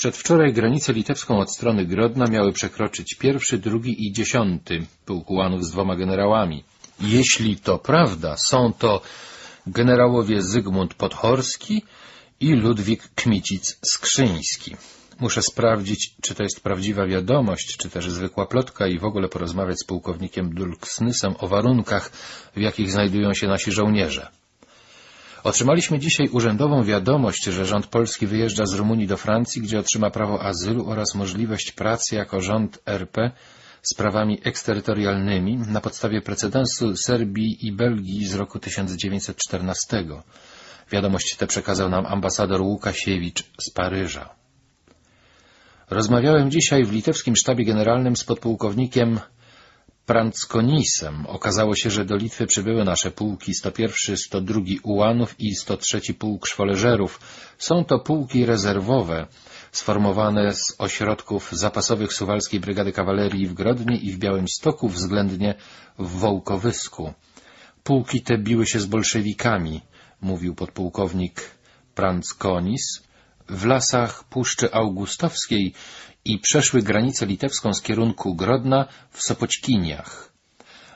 Przedwczoraj granicę litewską od strony Grodna miały przekroczyć pierwszy, drugi i dziesiąty pułk ułanów z dwoma generałami. Jeśli to prawda, są to generałowie Zygmunt Podhorski i Ludwik Kmicic-Skrzyński. Muszę sprawdzić, czy to jest prawdziwa wiadomość, czy też zwykła plotka i w ogóle porozmawiać z pułkownikiem Dulksnysem o warunkach, w jakich znajdują się nasi żołnierze. Otrzymaliśmy dzisiaj urzędową wiadomość, że rząd polski wyjeżdża z Rumunii do Francji, gdzie otrzyma prawo azylu oraz możliwość pracy jako rząd RP z prawami eksterytorialnymi na podstawie precedensu Serbii i Belgii z roku 1914. Wiadomość tę przekazał nam ambasador Łukasiewicz z Paryża. Rozmawiałem dzisiaj w litewskim sztabie generalnym z podpułkownikiem Pranckonisem. Okazało się, że do Litwy przybyły nasze pułki 101, 102 ułanów i 103 pułk szwoleżerów. Są to pułki rezerwowe, sformowane z ośrodków zapasowych Suwalskiej Brygady Kawalerii w Grodnie i w Białymstoku, względnie w Wołkowysku. Pułki te biły się z bolszewikami, mówił podpułkownik Pranckonis, w lasach Puszczy Augustowskiej i przeszły granicę litewską z kierunku Grodna w Sopoćkiniach.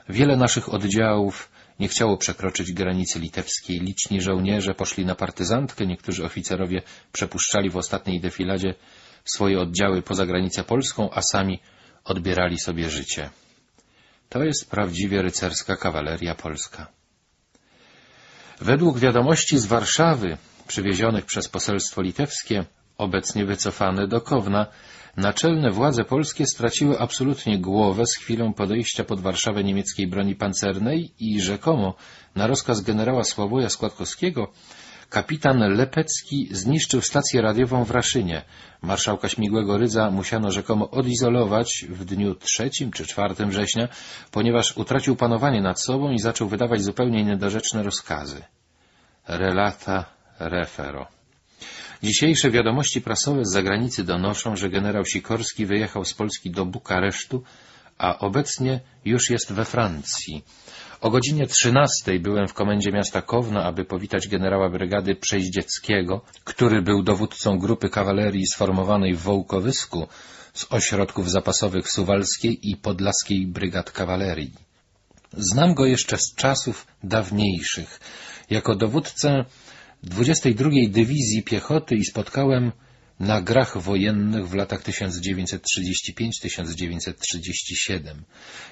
Wiele naszych oddziałów nie chciało przekroczyć granicy litewskiej. Liczni żołnierze poszli na partyzantkę, niektórzy oficerowie przepuszczali w ostatniej defiladzie swoje oddziały poza granicę polską, a sami odbierali sobie życie. To jest prawdziwie rycerska kawaleria polska. Według wiadomości z Warszawy, przywiezionych przez poselstwo litewskie, obecnie wycofane do Kowna, naczelne władze polskie straciły absolutnie głowę z chwilą podejścia pod Warszawę niemieckiej broni pancernej i rzekomo na rozkaz generała Sławoja Składkowskiego kapitan Lepecki zniszczył stację radiową w Raszynie. Marszałka Śmigłego Rydza musiano rzekomo odizolować w dniu 3 czy 4 września, ponieważ utracił panowanie nad sobą i zaczął wydawać zupełnie niedorzeczne rozkazy. Relata refero. Dzisiejsze wiadomości prasowe z zagranicy donoszą, że generał Sikorski wyjechał z Polski do Bukaresztu, a obecnie już jest we Francji. O godzinie 13 byłem w komendzie miasta Kowno, aby powitać generała brygady Przeździeckiego, który był dowódcą grupy kawalerii sformowanej w Wołkowysku z ośrodków zapasowych Suwalskiej i Podlaskiej Brygad Kawalerii. Znam go jeszcze z czasów dawniejszych, jako dowódcę 22 Dywizji Piechoty i spotkałem na grach wojennych w latach 1935-1937.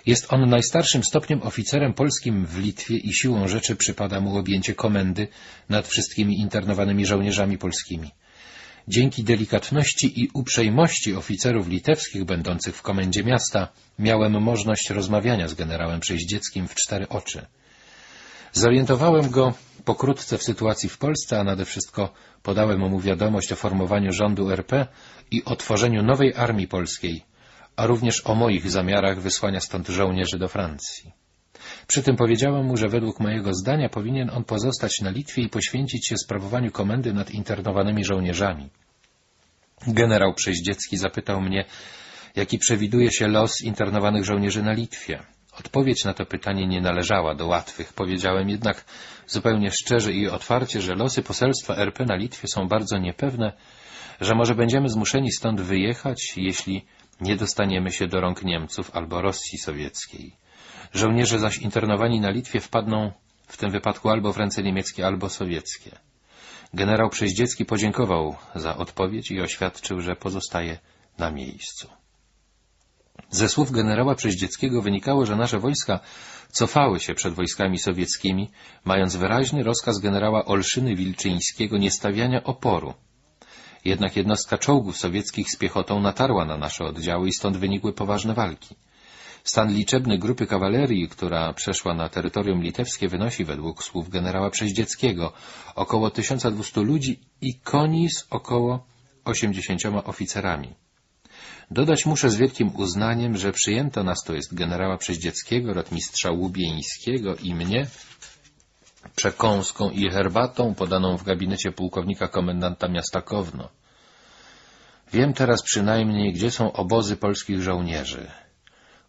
Jest on najstarszym stopniem oficerem polskim w Litwie i siłą rzeczy przypada mu objęcie komendy nad wszystkimi internowanymi żołnierzami polskimi. Dzięki delikatności i uprzejmości oficerów litewskich będących w komendzie miasta miałem możliwość rozmawiania z generałem Przeździeckim w cztery oczy. Zorientowałem go pokrótce w sytuacji w Polsce, a nade wszystko podałem mu wiadomość o formowaniu rządu RP i o tworzeniu nowej armii polskiej, a również o moich zamiarach wysłania stąd żołnierzy do Francji. Przy tym powiedziałem mu, że według mojego zdania powinien on pozostać na Litwie i poświęcić się sprawowaniu komendy nad internowanymi żołnierzami. Generał Przeździecki zapytał mnie, jaki przewiduje się los internowanych żołnierzy na Litwie. Odpowiedź na to pytanie nie należała do łatwych. Powiedziałem jednak zupełnie szczerze i otwarcie, że losy poselstwa RP na Litwie są bardzo niepewne, że może będziemy zmuszeni stąd wyjechać, jeśli nie dostaniemy się do rąk Niemców albo Rosji Sowieckiej. Żołnierze zaś internowani na Litwie wpadną w tym wypadku albo w ręce niemieckie, albo sowieckie. Generał Przeździecki podziękował za odpowiedź i oświadczył, że pozostaje na miejscu. Ze słów generała Przeździeckiego wynikało, że nasze wojska cofały się przed wojskami sowieckimi, mając wyraźny rozkaz generała Olszyny Wilczyńskiego niestawiania oporu. Jednak jednostka czołgów sowieckich z piechotą natarła na nasze oddziały i stąd wynikły poważne walki. Stan liczebny grupy kawalerii, która przeszła na terytorium litewskie, wynosi według słów generała Przeździeckiego około 1200 ludzi i koni z około 80 oficerami. Dodać muszę z wielkim uznaniem, że przyjęto nas, to jest generała Przeździeckiego, rotmistrza Łubieńskiego i mnie, przekąską i herbatą podaną w gabinecie pułkownika komendanta miasta Kowno. Wiem teraz przynajmniej, gdzie są obozy polskich żołnierzy.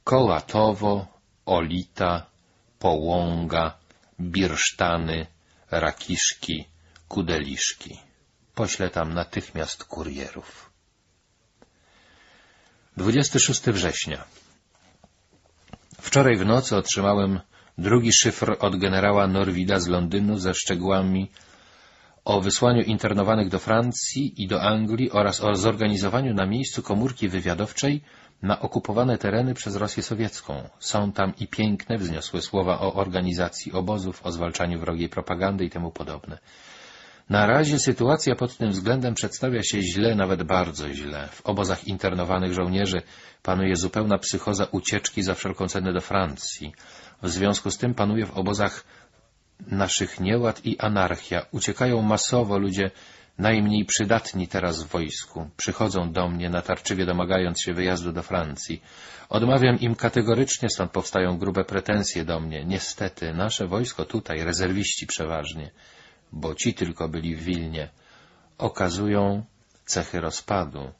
Kołatowo, Olita, Połąga, Birsztany, Rakiszki, Kudeliszki. Poślę tam natychmiast kurierów. 26 września. Wczoraj w nocy otrzymałem drugi szyfr od generała Norwida z Londynu ze szczegółami o wysłaniu internowanych do Francji i do Anglii oraz o zorganizowaniu na miejscu komórki wywiadowczej na okupowane tereny przez Rosję sowiecką. Są tam i piękne, wzniosłe słowa o organizacji obozów, o zwalczaniu wrogiej propagandy i temu podobne. Na razie sytuacja pod tym względem przedstawia się źle, nawet bardzo źle. W obozach internowanych żołnierzy panuje zupełna psychoza ucieczki za wszelką cenę do Francji. W związku z tym panuje w obozach naszych nieład i anarchia. Uciekają masowo ludzie najmniej przydatni teraz w wojsku. Przychodzą do mnie, natarczywie domagając się wyjazdu do Francji. Odmawiam im kategorycznie, stąd powstają grube pretensje do mnie. Niestety, nasze wojsko tutaj, rezerwiści przeważnie, bo ci tylko byli w Wilnie, okazują cechy rozpadu.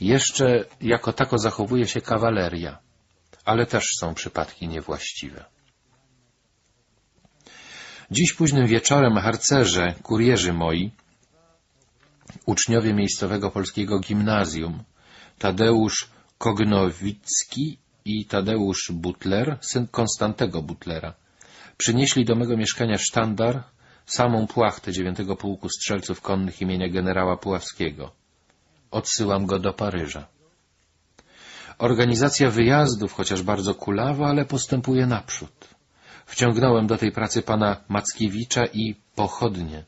Jeszcze jako tako zachowuje się kawaleria, ale też są przypadki niewłaściwe. Dziś późnym wieczorem harcerze, kurierzy moi, uczniowie miejscowego polskiego gimnazjum, Tadeusz Kognowicki i Tadeusz Butler, syn Konstantego Butlera, przynieśli do mego mieszkania sztandar, samą płachtę dziewiątego pułku strzelców konnych imienia generała Puławskiego. Odsyłam go do Paryża. Organizacja wyjazdów, chociaż bardzo kulawa, ale postępuje naprzód. Wciągnąłem do tej pracy pana Mackiewicza i pochodnie.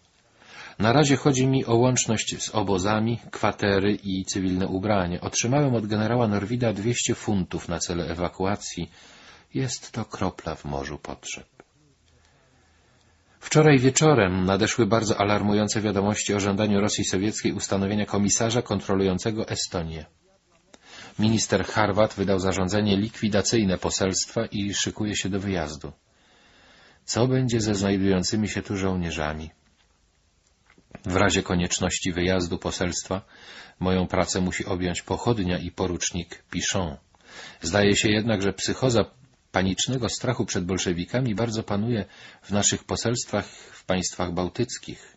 Na razie chodzi mi o łączność z obozami, kwatery i cywilne ubranie. Otrzymałem od generała Norwida 200 funtów na cele ewakuacji. Jest to kropla w morzu potrzeb. Wczoraj wieczorem nadeszły bardzo alarmujące wiadomości o żądaniu Rosji Sowieckiej ustanowienia komisarza kontrolującego Estonię. Minister Harwat wydał zarządzenie likwidacyjne poselstwa i szykuje się do wyjazdu. Co będzie ze znajdującymi się tu żołnierzami? W razie konieczności wyjazdu poselstwa moją pracę musi objąć pochodnia i porucznik Pichon. Zdaje się jednak, że psychoza panicznego strachu przed bolszewikami bardzo panuje w naszych poselstwach w państwach bałtyckich.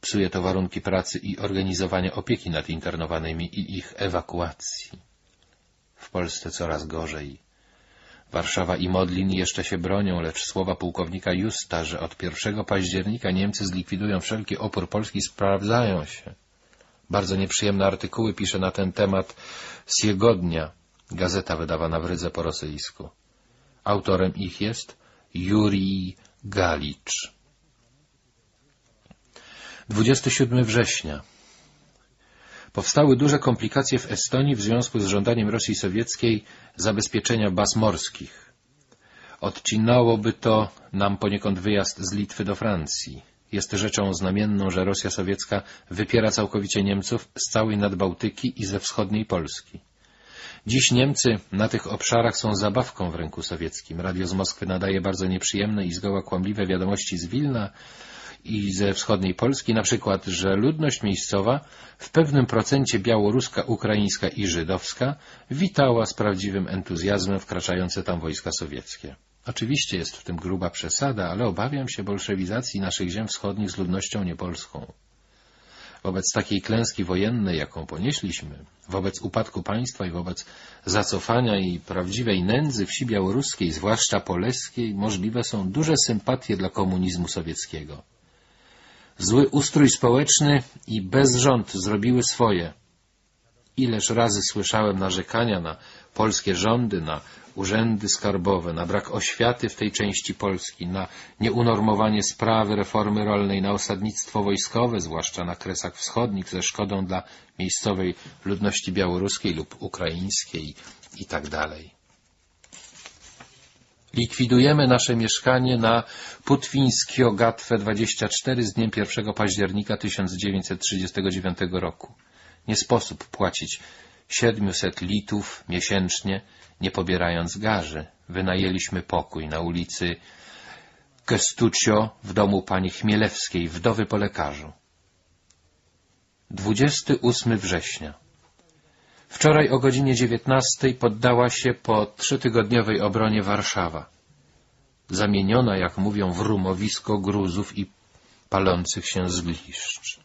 Psuje to warunki pracy i organizowania opieki nad internowanymi i ich ewakuacji. W Polsce coraz gorzej. Warszawa i Modlin jeszcze się bronią, lecz słowa pułkownika Justa, że od 1 października Niemcy zlikwidują wszelki opór Polski, sprawdzają się. Bardzo nieprzyjemne artykuły pisze na ten temat Siegodnia, gazeta wydawana w Rydze po rosyjsku. Autorem ich jest Jurij Galicz. 27 września Powstały duże komplikacje w Estonii w związku z żądaniem Rosji Sowieckiej zabezpieczenia baz morskich. Odcinałoby to nam poniekąd wyjazd z Litwy do Francji. Jest rzeczą znamienną, że Rosja Sowiecka wypiera całkowicie Niemców z całej Nadbałtyki i ze wschodniej Polski. Dziś Niemcy na tych obszarach są zabawką w ręku sowieckim. Radio z Moskwy nadaje bardzo nieprzyjemne i zgoła kłamliwe wiadomości z Wilna, i ze wschodniej Polski, na przykład, że ludność miejscowa w pewnym procencie białoruska, ukraińska i żydowska witała z prawdziwym entuzjazmem wkraczające tam wojska sowieckie. Oczywiście jest w tym gruba przesada, ale obawiam się bolszewizacji naszych ziem wschodnich z ludnością niepolską. Wobec takiej klęski wojennej, jaką ponieśliśmy, wobec upadku państwa i wobec zacofania i prawdziwej nędzy wsi białoruskiej, zwłaszcza poleskiej, możliwe są duże sympatie dla komunizmu sowieckiego. Zły ustrój społeczny i bezrząd zrobiły swoje. Ileż razy słyszałem narzekania na polskie rządy, na urzędy skarbowe, na brak oświaty w tej części Polski, na nieunormowanie sprawy reformy rolnej, na osadnictwo wojskowe, zwłaszcza na Kresach Wschodnich, ze szkodą dla miejscowej ludności białoruskiej lub ukraińskiej itd. Likwidujemy nasze mieszkanie na Putwińskio Gatwę 24 z dniem 1 października 1939 roku. Nie sposób płacić 700 litów miesięcznie, nie pobierając garzy. Wynajęliśmy pokój na ulicy Kestucio w domu pani Chmielewskiej, wdowy po lekarzu. 28 września Wczoraj o godzinie 19 poddała się po trzytygodniowej obronie Warszawa, zamieniona, jak mówią, w rumowisko gruzów i palących się zgliszcz.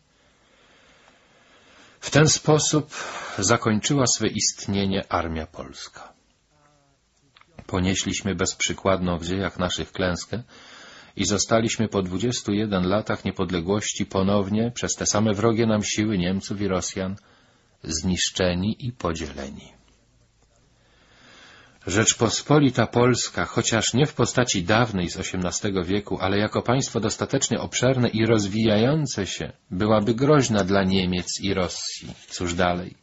W ten sposób zakończyła swe istnienie Armia Polska. Ponieśliśmy bezprzykładną w dziejach naszych klęskę i zostaliśmy po 21 latach niepodległości ponownie przez te same wrogie nam siły Niemców i Rosjan zniszczeni i podzieleni. Rzeczpospolita Polska, chociaż nie w postaci dawnej z XVIII wieku, ale jako państwo dostatecznie obszerne i rozwijające się, byłaby groźna dla Niemiec i Rosji. Cóż dalej?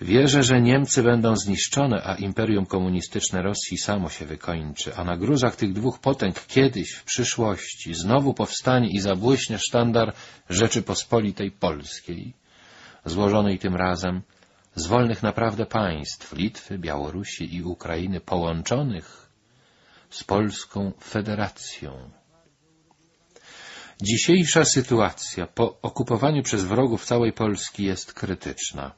Wierzę, że Niemcy będą zniszczone, a imperium komunistyczne Rosji samo się wykończy, a na gruzach tych dwóch potęg kiedyś, w przyszłości, znowu powstanie i zabłyśnie sztandar Rzeczypospolitej Polskiej, złożonej tym razem z wolnych naprawdę państw Litwy, Białorusi i Ukrainy połączonych z Polską Federacją. Dzisiejsza sytuacja po okupowaniu przez wrogów całej Polski jest krytyczna.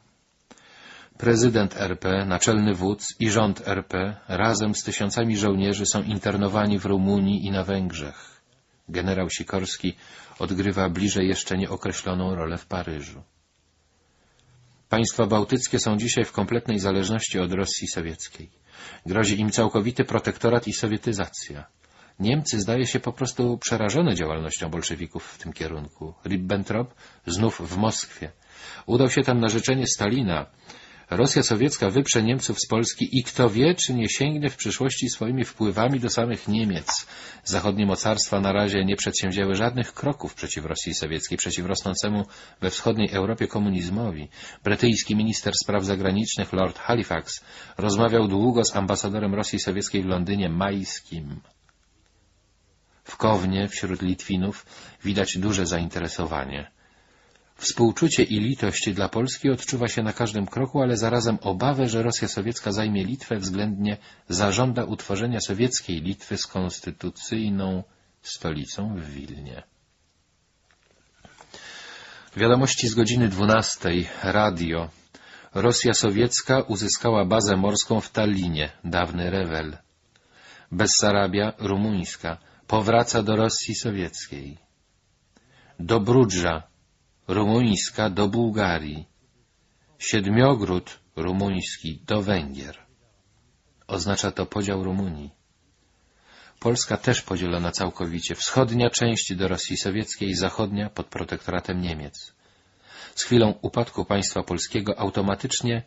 Prezydent RP, naczelny wódz i rząd RP razem z tysiącami żołnierzy są internowani w Rumunii i na Węgrzech. Generał Sikorski odgrywa bliżej jeszcze nieokreśloną rolę w Paryżu. Państwa bałtyckie są dzisiaj w kompletnej zależności od Rosji sowieckiej. Grozi im całkowity protektorat i sowietyzacja. Niemcy zdaje się po prostu przerażone działalnością bolszewików w tym kierunku. Ribbentrop znów w Moskwie. Udał się tam na życzenie Stalina, Rosja sowiecka wyprze Niemców z Polski i kto wie, czy nie sięgnie w przyszłości swoimi wpływami do samych Niemiec. Zachodnie mocarstwa na razie nie przedsięwzięły żadnych kroków przeciw Rosji sowieckiej, przeciw rosnącemu we wschodniej Europie komunizmowi. Brytyjski minister spraw zagranicznych Lord Halifax rozmawiał długo z ambasadorem Rosji sowieckiej w Londynie Majskim. W Kownie wśród Litwinów widać duże zainteresowanie. Współczucie i litość dla Polski odczuwa się na każdym kroku, ale zarazem obawę, że Rosja sowiecka zajmie Litwę względnie zażąda utworzenia sowieckiej Litwy z konstytucyjną stolicą w Wilnie. Wiadomości z godziny 12. Radio. Rosja sowiecka uzyskała bazę morską w Tallinie, dawny Rewel. Bessarabia, rumuńska, powraca do Rosji sowieckiej. Do Brudża, rumuńska do Bułgarii, Siedmiogród rumuński do Węgier. Oznacza to podział Rumunii. Polska też podzielona całkowicie, wschodnia część do Rosji Sowieckiej, zachodnia pod protektoratem Niemiec. Z chwilą upadku państwa polskiego automatycznie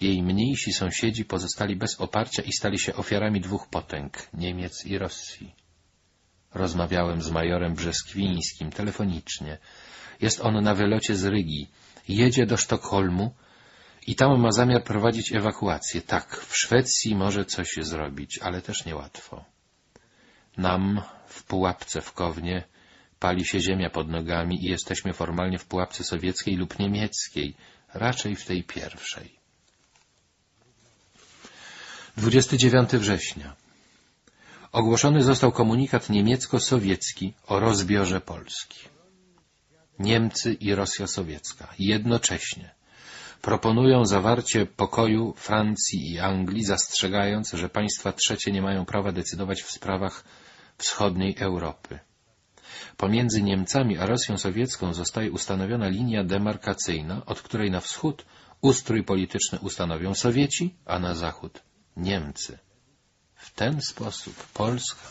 jej mniejsi sąsiedzi pozostali bez oparcia i stali się ofiarami dwóch potęg, Niemiec i Rosji. Rozmawiałem z majorem Brzeskwińskim telefonicznie. Jest on na wylocie z Rygi. Jedzie do Sztokholmu i tam ma zamiar prowadzić ewakuację. Tak, w Szwecji może coś zrobić, ale też niełatwo. Nam w pułapce w Kownie pali się ziemia pod nogami i jesteśmy formalnie w pułapce sowieckiej lub niemieckiej, raczej w tej pierwszej. 29 września. Ogłoszony został komunikat niemiecko-sowiecki o rozbiorze Polski. Niemcy i Rosja Sowiecka jednocześnie proponują zawarcie pokoju Francji i Anglii, zastrzegając, że państwa trzecie nie mają prawa decydować w sprawach wschodniej Europy. Pomiędzy Niemcami a Rosją Sowiecką zostaje ustanowiona linia demarkacyjna, od której na wschód ustrój polityczny ustanowią Sowieci, a na zachód Niemcy. W ten sposób Polska,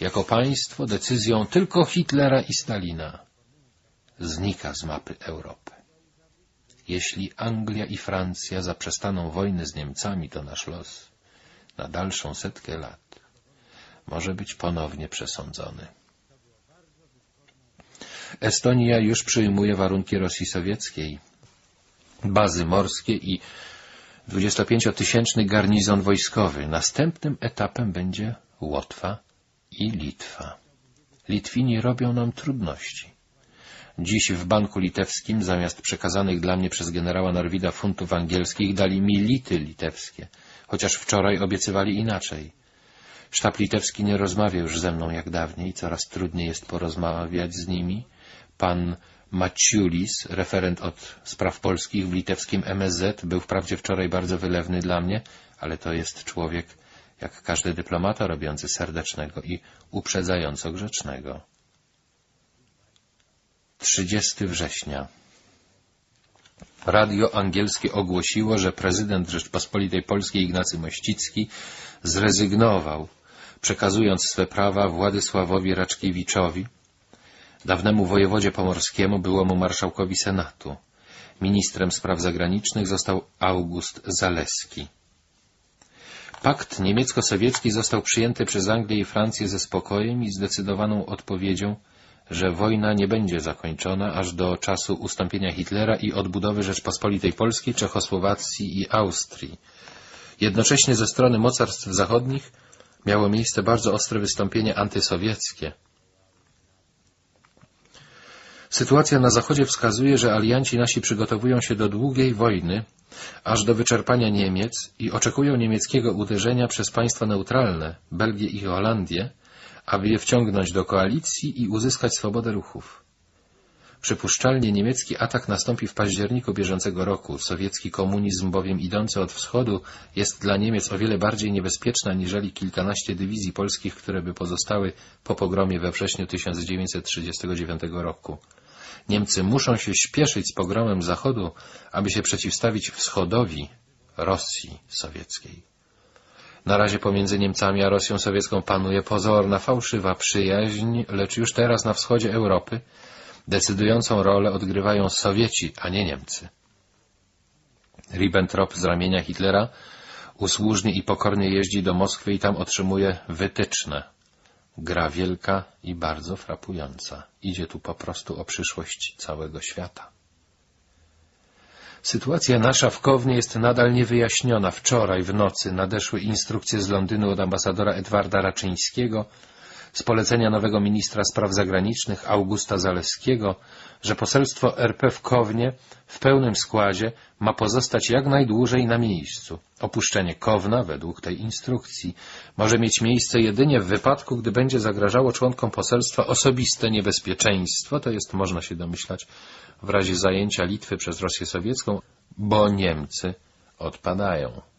jako państwo decyzją tylko Hitlera i Stalina, znika z mapy Europy. Jeśli Anglia i Francja zaprzestaną wojny z Niemcami, to nasz los na dalszą setkę lat może być ponownie przesądzony. Estonia już przyjmuje warunki Rosji Sowieckiej, bazy morskie i 25-tysięczny garnizon wojskowy. Następnym etapem będzie Łotwa i Litwa. Litwini robią nam trudności. Dziś w Banku Litewskim zamiast przekazanych dla mnie przez generała Narwida funtów angielskich dali mi lity litewskie, chociaż wczoraj obiecywali inaczej. Sztab litewski nie rozmawia już ze mną jak dawniej, coraz trudniej jest porozmawiać z nimi. Pan Maciulis, referent od spraw polskich w litewskim MSZ, był wprawdzie wczoraj bardzo wylewny dla mnie, ale to jest człowiek, jak każdy dyplomata, robiący serdecznego i uprzedzająco grzecznego. 30 września. Radio angielskie ogłosiło, że prezydent Rzeczpospolitej Polskiej Ignacy Mościcki zrezygnował, przekazując swe prawa Władysławowi Raczkiewiczowi, dawnemu wojewodzie pomorskiemu, byłemu marszałkowi Senatu. Ministrem spraw zagranicznych został August Zaleski. Pakt niemiecko-sowiecki został przyjęty przez Anglię i Francję ze spokojem i zdecydowaną odpowiedzią, że wojna nie będzie zakończona aż do czasu ustąpienia Hitlera i odbudowy Rzeczpospolitej Polskiej, Czechosłowacji i Austrii. Jednocześnie ze strony mocarstw zachodnich miało miejsce bardzo ostre wystąpienie antysowieckie. Sytuacja na Zachodzie wskazuje, że alianci nasi przygotowują się do długiej wojny, aż do wyczerpania Niemiec i oczekują niemieckiego uderzenia przez państwa neutralne, Belgię i Holandię, aby je wciągnąć do koalicji i uzyskać swobodę ruchów. Przypuszczalnie niemiecki atak nastąpi w październiku bieżącego roku. Sowiecki komunizm bowiem idący od wschodu jest dla Niemiec o wiele bardziej niebezpieczny aniżeli kilkanaście dywizji polskich, które by pozostały po pogromie we wrześniu 1939 roku. Niemcy muszą się śpieszyć z pogromem Zachodu, aby się przeciwstawić wschodowi Rosji sowieckiej. Na razie pomiędzy Niemcami a Rosją sowiecką panuje pozorna, fałszywa przyjaźń, lecz już teraz na wschodzie Europy decydującą rolę odgrywają Sowieci, a nie Niemcy. Ribbentrop z ramienia Hitlera usłużnie i pokornie jeździ do Moskwy i tam otrzymuje wytyczne. Gra wielka i bardzo frapująca. Idzie tu po prostu o przyszłość całego świata. Sytuacja nasza w Kownie jest nadal niewyjaśniona. Wczoraj w nocy nadeszły instrukcje z Londynu od ambasadora Edwarda Raczyńskiego z polecenia nowego ministra spraw zagranicznych Augusta Zaleskiego, że poselstwo RP w Kownie w pełnym składzie ma pozostać jak najdłużej na miejscu. Opuszczenie Kowna, według tej instrukcji, może mieć miejsce jedynie w wypadku, gdy będzie zagrażało członkom poselstwa osobiste niebezpieczeństwo, to jest, można się domyślać, w razie zajęcia Litwy przez Rosję Sowiecką, bo Niemcy odpadają.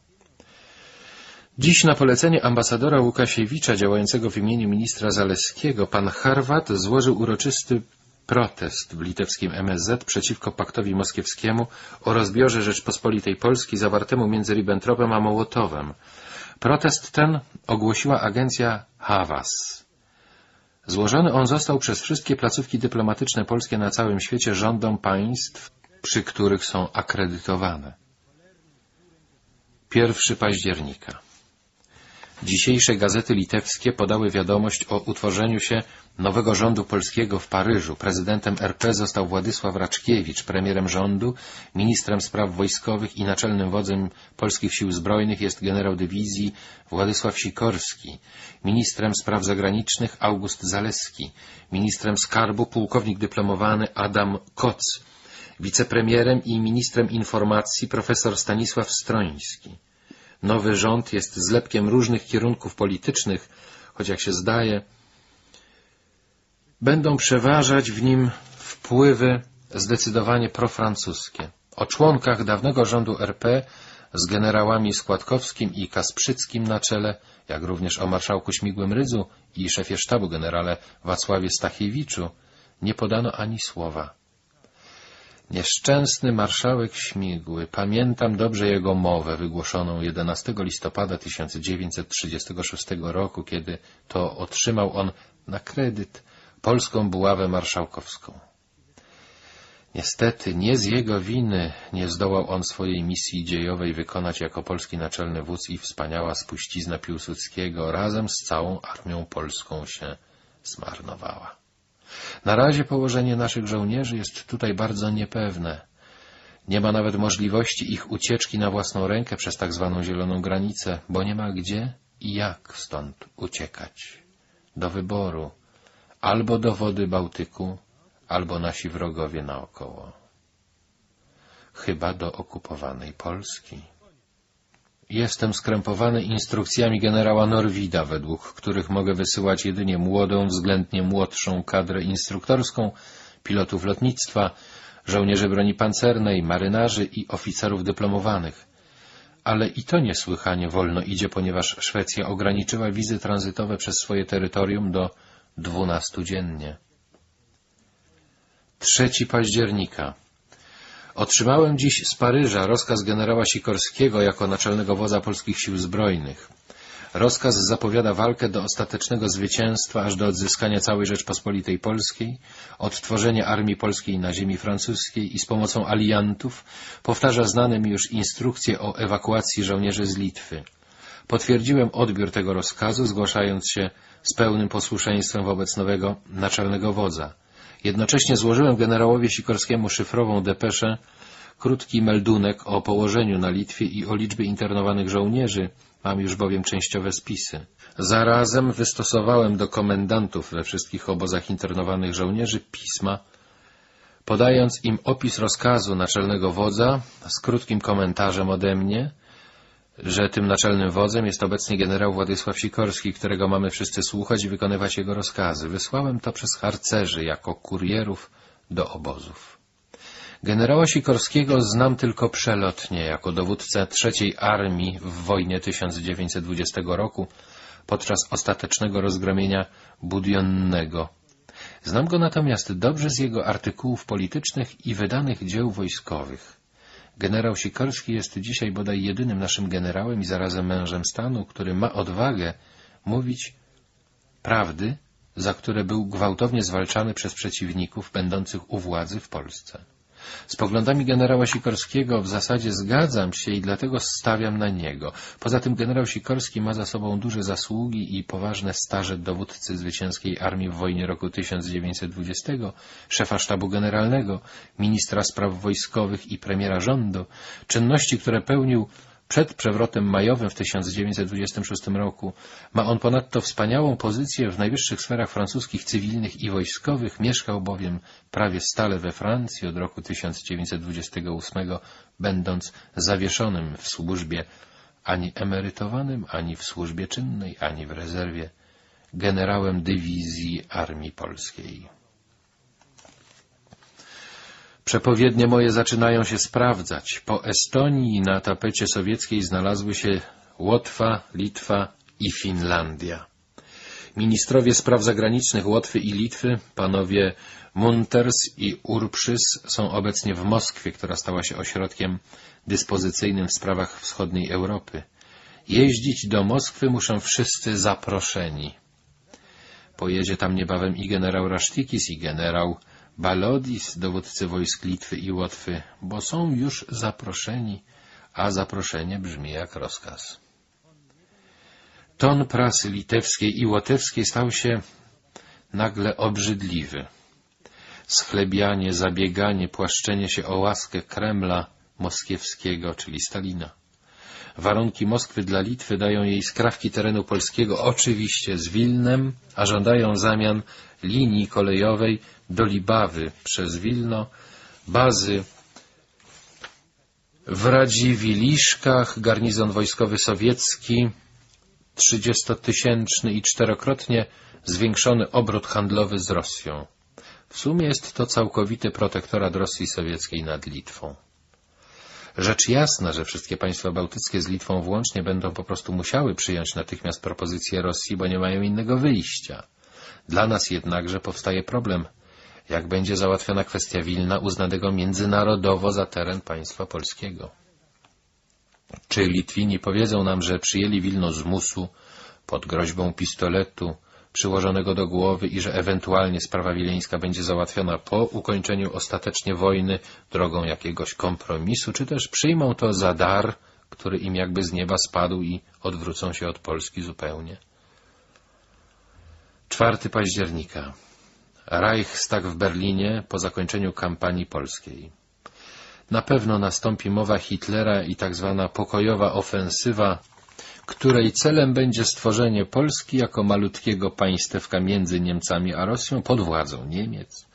Dziś na polecenie ambasadora Łukasiewicza, działającego w imieniu ministra Zaleskiego, pan Harwat złożył uroczysty protest w litewskim MSZ przeciwko paktowi moskiewskiemu o rozbiorze Rzeczpospolitej Polskiej zawartemu między Ribbentropem a Mołotowem. Protest ten ogłosiła agencja Havas. Złożony on został przez wszystkie placówki dyplomatyczne polskie na całym świecie rządom państw, przy których są akredytowane. 1 października Dzisiejsze gazety litewskie podały wiadomość o utworzeniu się nowego rządu polskiego w Paryżu. Prezydentem RP został Władysław Raczkiewicz, premierem rządu, ministrem spraw wojskowych i naczelnym wodzem polskich sił zbrojnych jest generał dywizji Władysław Sikorski, ministrem spraw zagranicznych August Zaleski, ministrem skarbu pułkownik dyplomowany Adam Koc, wicepremierem i ministrem informacji profesor Stanisław Stroński. Nowy rząd jest zlepkiem różnych kierunków politycznych, choć jak się zdaje, będą przeważać w nim wpływy zdecydowanie profrancuskie. O członkach dawnego rządu RP z generałami Składkowskim i Kasprzyckim na czele, jak również o marszałku Śmigłym Rydzu i szefie sztabu generale Wacławie Stachiewiczu nie podano ani słowa. Nieszczęsny marszałek Śmigły, pamiętam dobrze jego mowę wygłoszoną 11 listopada 1936 roku, kiedy to otrzymał on na kredyt polską buławę marszałkowską. Niestety, nie z jego winy nie zdołał on swojej misji dziejowej wykonać jako polski naczelny wódz i wspaniała spuścizna Piłsudskiego razem z całą armią polską się zmarnowała. Na razie położenie naszych żołnierzy jest tutaj bardzo niepewne. Nie ma nawet możliwości ich ucieczki na własną rękę przez tak zwaną zieloną granicę, bo nie ma gdzie i jak stąd uciekać. Do wyboru albo do wody Bałtyku, albo nasi wrogowie naokoło. Chyba do okupowanej Polski. Jestem skrępowany instrukcjami generała Norwida, według których mogę wysyłać jedynie młodą, względnie młodszą kadrę instruktorską, pilotów lotnictwa, żołnierzy broni pancernej, marynarzy i oficerów dyplomowanych. Ale i to niesłychanie wolno idzie, ponieważ Szwecja ograniczyła wizy tranzytowe przez swoje terytorium do dwunastu dziennie. 3 października Otrzymałem dziś z Paryża rozkaz generała Sikorskiego jako naczelnego wodza polskich sił zbrojnych. Rozkaz zapowiada walkę do ostatecznego zwycięstwa, aż do odzyskania całej Rzeczpospolitej Polskiej, odtworzenia armii polskiej na ziemi francuskiej i z pomocą aliantów powtarza znane mi już instrukcje o ewakuacji żołnierzy z Litwy. Potwierdziłem odbiór tego rozkazu, zgłaszając się z pełnym posłuszeństwem wobec nowego naczelnego wodza. Jednocześnie złożyłem generałowi Sikorskiemu szyfrową depeszę, krótki meldunek o położeniu na Litwie i o liczbie internowanych żołnierzy, mam już bowiem częściowe spisy. Zarazem wystosowałem do komendantów we wszystkich obozach internowanych żołnierzy pisma, podając im opis rozkazu naczelnego wodza z krótkim komentarzem ode mnie, że tym naczelnym wodzem jest obecnie generał Władysław Sikorski, którego mamy wszyscy słuchać i wykonywać jego rozkazy. Wysłałem to przez harcerzy jako kurierów do obozów. Generała Sikorskiego znam tylko przelotnie, jako dowódcę trzeciej armii w wojnie 1920 roku podczas ostatecznego rozgromienia Budionnego. Znam go natomiast dobrze z jego artykułów politycznych i wydanych dzieł wojskowych. Generał Sikorski jest dzisiaj bodaj jedynym naszym generałem i zarazem mężem stanu, który ma odwagę mówić prawdy, za które był gwałtownie zwalczany przez przeciwników będących u władzy w Polsce. Z poglądami generała Sikorskiego w zasadzie zgadzam się i dlatego stawiam na niego. Poza tym generał Sikorski ma za sobą duże zasługi i poważne staże dowódcy zwycięskiej armii w wojnie roku 1920, szefa sztabu generalnego, ministra spraw wojskowych i premiera rządu, czynności, które pełnił przed przewrotem majowym w 1926 roku ma on ponadto wspaniałą pozycję w najwyższych sferach francuskich cywilnych i wojskowych, mieszkał bowiem prawie stale we Francji od roku 1928, będąc zawieszonym w służbie ani emerytowanym, ani w służbie czynnej, ani w rezerwie, generałem dywizji Armii Polskiej. Przepowiednie moje zaczynają się sprawdzać. Po Estonii na tapecie sowieckiej znalazły się Łotwa, Litwa i Finlandia. Ministrowie spraw zagranicznych Łotwy i Litwy, panowie Munters i Urprzys są obecnie w Moskwie, która stała się ośrodkiem dyspozycyjnym w sprawach wschodniej Europy. Jeździć do Moskwy muszą wszyscy zaproszeni. Pojedzie tam niebawem i generał Rasztikis, i generał Balodis, dowódcy wojsk Litwy i Łotwy, bo są już zaproszeni, a zaproszenie brzmi jak rozkaz. Ton prasy litewskiej i łotewskiej stał się nagle obrzydliwy. Schlebianie, zabieganie, płaszczenie się o łaskę Kremla moskiewskiego, czyli Stalina. Warunki Moskwy dla Litwy dają jej skrawki terenu polskiego, oczywiście z Wilnem, a żądają zamian linii kolejowej do Libawy przez Wilno, bazy w Radziwiliszkach, garnizon wojskowy sowiecki, trzydziestotysięczny i czterokrotnie zwiększony obrót handlowy z Rosją. W sumie jest to całkowity protektorat Rosji Sowieckiej nad Litwą. Rzecz jasna, że wszystkie państwa bałtyckie z Litwą włącznie będą po prostu musiały przyjąć natychmiast propozycję Rosji, bo nie mają innego wyjścia. Dla nas jednakże powstaje problem, jak będzie załatwiona kwestia Wilna uznanego międzynarodowo za teren państwa polskiego. Czy Litwini powiedzą nam, że przyjęli Wilno z musu, pod groźbą pistoletu, przyłożonego do głowy i że ewentualnie sprawa wileńska będzie załatwiona po ukończeniu ostatecznie wojny drogą jakiegoś kompromisu, czy też przyjmą to za dar, który im jakby z nieba spadł i odwrócą się od Polski zupełnie. 4 października. Reichstag w Berlinie po zakończeniu kampanii polskiej. Na pewno nastąpi mowa Hitlera i tak zwana pokojowa ofensywa, której celem będzie stworzenie Polski jako malutkiego państewka między Niemcami a Rosją pod władzą Niemiec.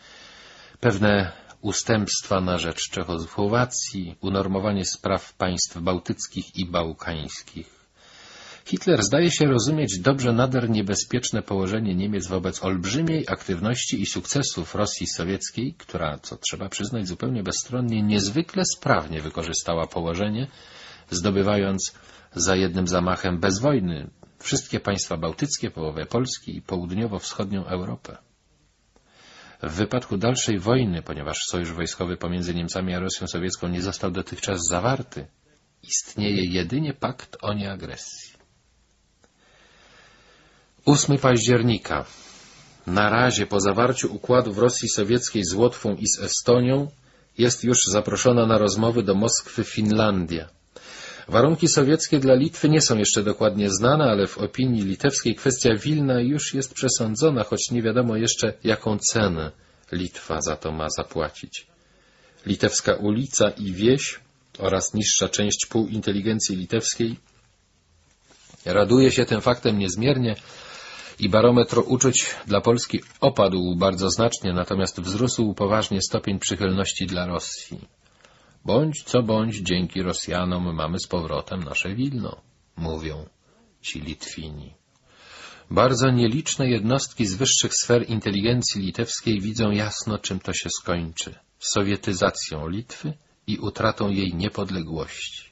Pewne ustępstwa na rzecz Czechosłowacji, unormowanie spraw państw bałtyckich i bałkańskich. Hitler zdaje się rozumieć dobrze nader niebezpieczne położenie Niemiec wobec olbrzymiej aktywności i sukcesów Rosji Sowieckiej, która, co trzeba przyznać zupełnie bezstronnie, niezwykle sprawnie wykorzystała położenie, zdobywając za jednym zamachem bez wojny wszystkie państwa bałtyckie, połowę Polski i południowo-wschodnią Europę. W wypadku dalszej wojny, ponieważ sojusz wojskowy pomiędzy Niemcami a Rosją Sowiecką nie został dotychczas zawarty, istnieje jedynie pakt o nieagresji. 8 października. Na razie po zawarciu układu w Rosji Sowieckiej z Łotwą i z Estonią jest już zaproszona na rozmowy do Moskwy Finlandia. Warunki sowieckie dla Litwy nie są jeszcze dokładnie znane, ale w opinii litewskiej kwestia Wilna już jest przesądzona, choć nie wiadomo jeszcze, jaką cenę Litwa za to ma zapłacić. Litewska ulica i wieś oraz niższa część półinteligencji litewskiej raduje się tym faktem niezmiernie i barometr uczuć dla Polski opadł bardzo znacznie, natomiast wzrósł poważnie stopień przychylności dla Rosji. Bądź co bądź, dzięki Rosjanom mamy z powrotem nasze Wilno, mówią ci Litwini. Bardzo nieliczne jednostki z wyższych sfer inteligencji litewskiej widzą jasno, czym to się skończy — sowietyzacją Litwy i utratą jej niepodległości.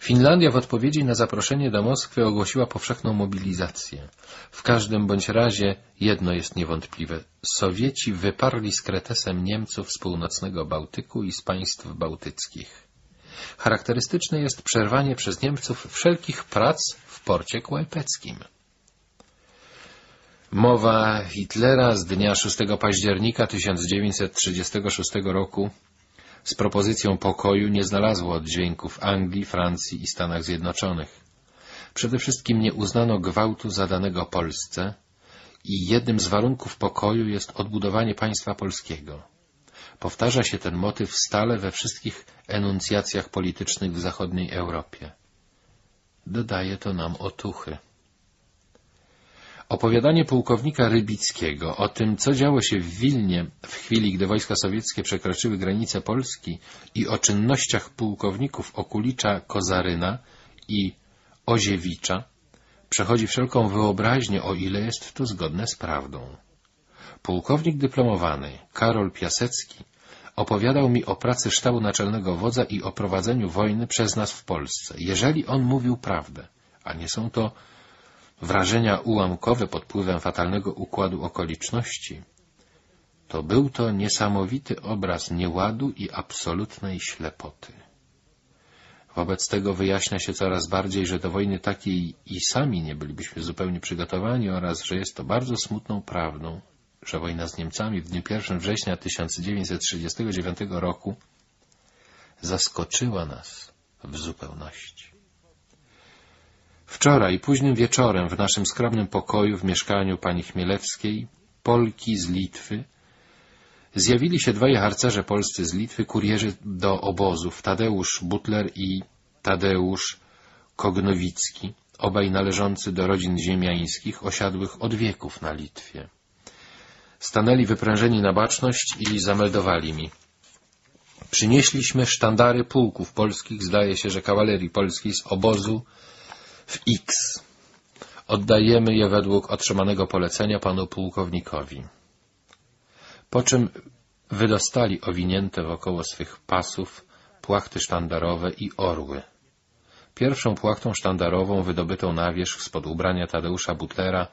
Finlandia w odpowiedzi na zaproszenie do Moskwy ogłosiła powszechną mobilizację. W każdym bądź razie jedno jest niewątpliwe. Sowieci wyparli z kretesem Niemców z północnego Bałtyku i z państw bałtyckich. Charakterystyczne jest przerwanie przez Niemców wszelkich prac w porcie kłajpeckim. Mowa Hitlera z dnia 6 października 1936 roku z propozycją pokoju nie znalazło oddźwięku w Anglii, Francji i Stanach Zjednoczonych. Przede wszystkim nie uznano gwałtu zadanego Polsce i jednym z warunków pokoju jest odbudowanie państwa polskiego. Powtarza się ten motyw stale we wszystkich enuncjacjach politycznych w zachodniej Europie. Dodaje to nam otuchy. Opowiadanie pułkownika Rybickiego o tym, co działo się w Wilnie w chwili, gdy wojska sowieckie przekroczyły granice Polski i o czynnościach pułkowników Okulicza Kozaryna i Oziewicza, przechodzi wszelką wyobraźnię, o ile jest to zgodne z prawdą. Pułkownik dyplomowany Karol Piasecki opowiadał mi o pracy sztabu naczelnego wodza i o prowadzeniu wojny przez nas w Polsce, jeżeli on mówił prawdę, a nie są to wrażenia ułamkowe pod wpływem fatalnego układu okoliczności, to był to niesamowity obraz nieładu i absolutnej ślepoty. Wobec tego wyjaśnia się coraz bardziej, że do wojny takiej i sami nie bylibyśmy zupełnie przygotowani oraz, że jest to bardzo smutną prawdą, że wojna z Niemcami w dniu 1 września 1939 roku zaskoczyła nas w zupełności. Wczoraj, późnym wieczorem, w naszym skromnym pokoju w mieszkaniu pani Chmielewskiej, Polki z Litwy, zjawili się dwaj harcerze polscy z Litwy, kurierzy do obozów, Tadeusz Butler i Tadeusz Kognowicki, obaj należący do rodzin ziemiańskich, osiadłych od wieków na Litwie. Stanęli wyprężeni na baczność i zameldowali mi. Przynieśliśmy sztandary pułków polskich, zdaje się, że kawalerii polskiej z obozu w X. Oddajemy je według otrzymanego polecenia panu pułkownikowi. Po czym wydostali owinięte wokoło swych pasów płachty sztandarowe i orły. Pierwszą płachtą sztandarową wydobytą na wierzch spod ubrania Tadeusza Butlera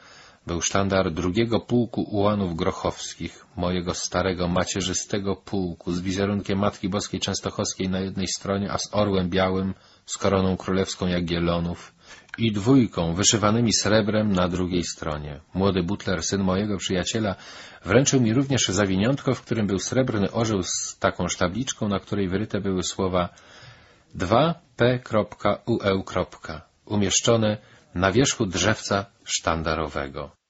był sztandar drugiego pułku ułanów grochowskich, mojego starego, macierzystego pułku, z wizerunkiem Matki Boskiej Częstochowskiej na jednej stronie, a z orłem białym, z koroną królewską Jagiellonów i dwójką wyszywanymi srebrem na drugiej stronie. Młody butler, syn mojego przyjaciela, wręczył mi również zawiniątko, w którym był srebrny orzeł z taką sztabliczką, na której wyryte były słowa 2P.UE. umieszczone na wierzchu drzewca sztandarowego.